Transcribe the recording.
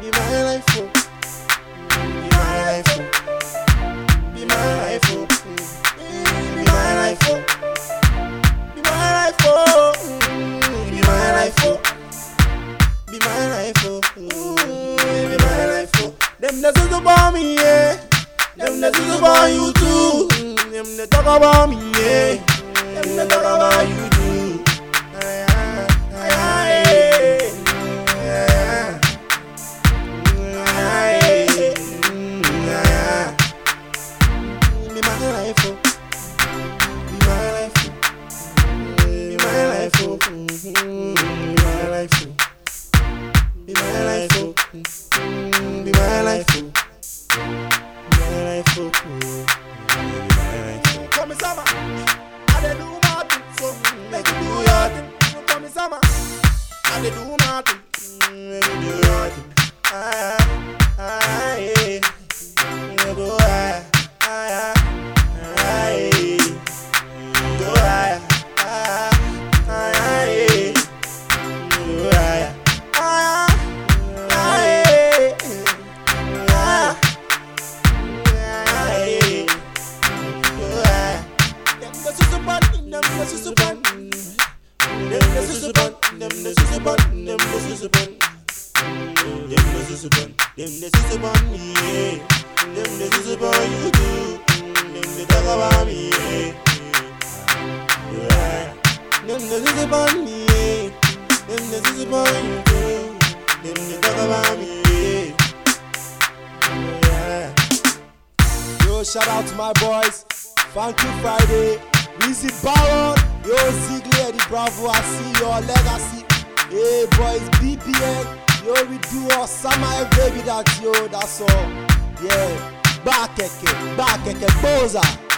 Be my life, oh. Be my life, oh. Be my life, oh. Be my life, oh. Be my life, oh. Be my life, oh. Be my life, oh. Me, you too. Mm, Them the talk about me, yeah. Thing, mm, you do thing. Ah, ah, yeah. You go higher, higher, higher. Go higher, higher, higher. You go higher, higher, higher. Higher, higher. You go higher. Them them. Them them them. Them them the susupan, yeah. Them the susupan you. Them yeah. Yeah. Them yeah. Them the susupan you do. Them the talk shout out to my boys. Funky Friday. Wezzy Baron. Yo, Ziggler, Eddie Bravo. I see your legacy. Hey, boys, BPN. Yo, we do our summer baby. That's yo, that's all. Yeah. Back, back, boza.